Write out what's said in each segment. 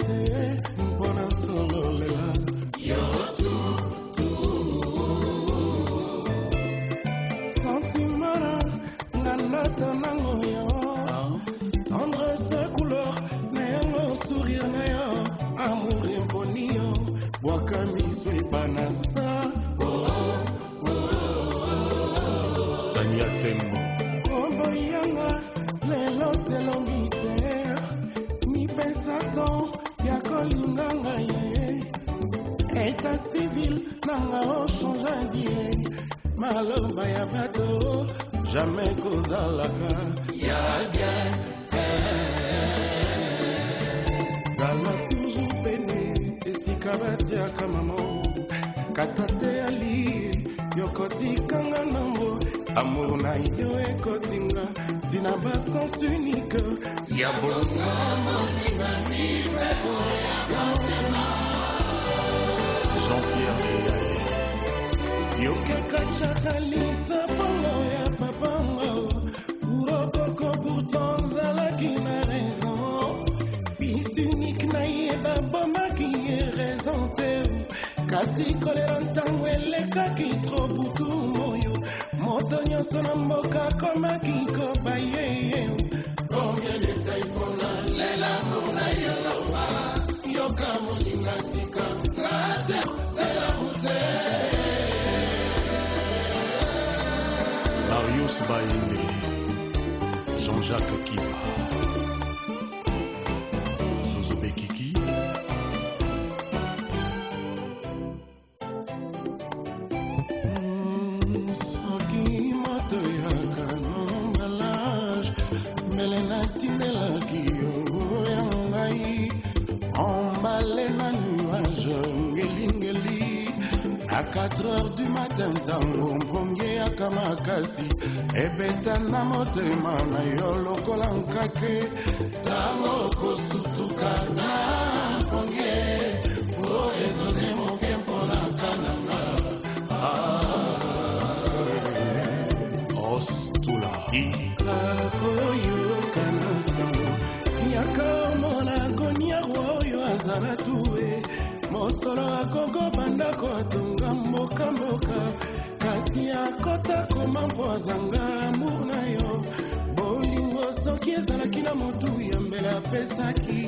say maloba ya bato jamai kozalaka ya bien eh. zala tuzu pene esika batiaka mamo kata te ali yokotikanga nango amour na yo ekotinga ntina basens unique ya bongo jean-pierre kasi kolela ntango elekaki tro butu moyo moto nyonso na mboka akomaki koba ye jacques kiba zozobe kiki soki moto yaka nombalage mbele natindelaki yo ya ngai embale na nuage ngelingeli à 4 heures du matin ntango mbonge ezalaka makasi ebeta na motema na yo lokola nkake ntango kosutuka na ponge po ezone moke mpona kananga ah. ostula akoyokana sango yaka omona koniawa oyo azala tue mosolo akokobanda kotonga mbokamboka kasi akot mpo azanga amour na yo bolingo soki ezalaki na motu ya mbele apesaki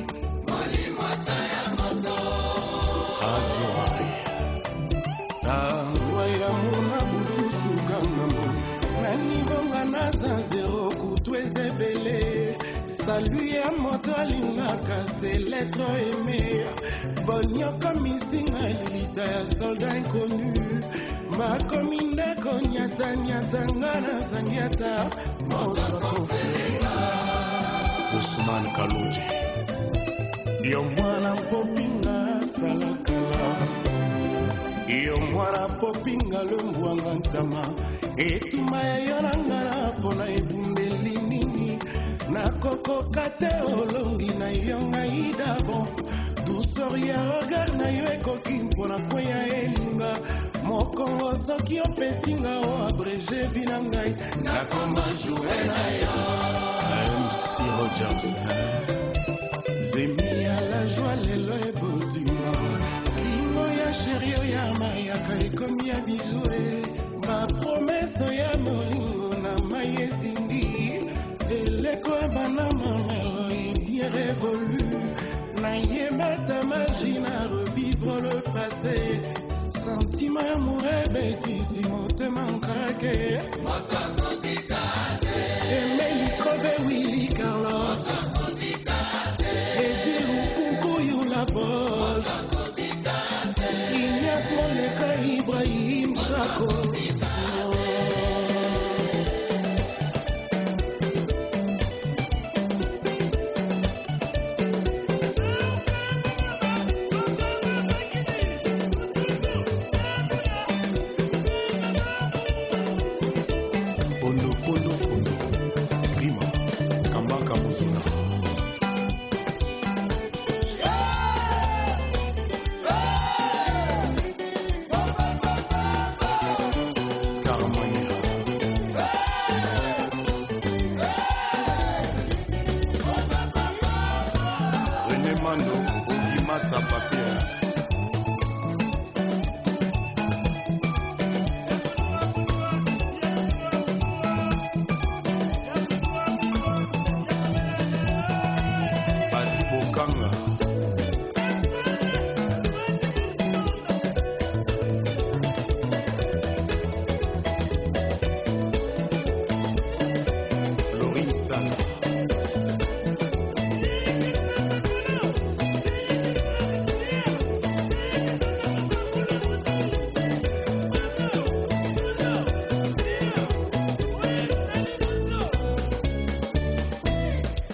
molimota ya moto tangwa ya amour na butusu kangambo na nivonga naza zero kutu eza ebele salu ya moto alingaka seleto eme bonyoko misinga lilita ya soldat inconnu bakomi ndeko nyatanyata nga nazangi ata mosokokolela usman kaluji yo mwana popinga salakala yo mwana popinga lombwanga ntama etuma ya yo na nga na mpona ebundeli nini nakokoka te olongi na yo ngai davance douceur ya soki opesinga o abrege vi na ngai nakoma joue na yo mc rogers zemi ya la joie lelo ebodima lingo ya sheri oya mayaka ekomi ya bizue bapromese ya molingo na mai esindi eleko ya banamamelo ebie revolu nayebata magi na revivre le passé sentiment ya mour ebeti manquera que Sapa Pia.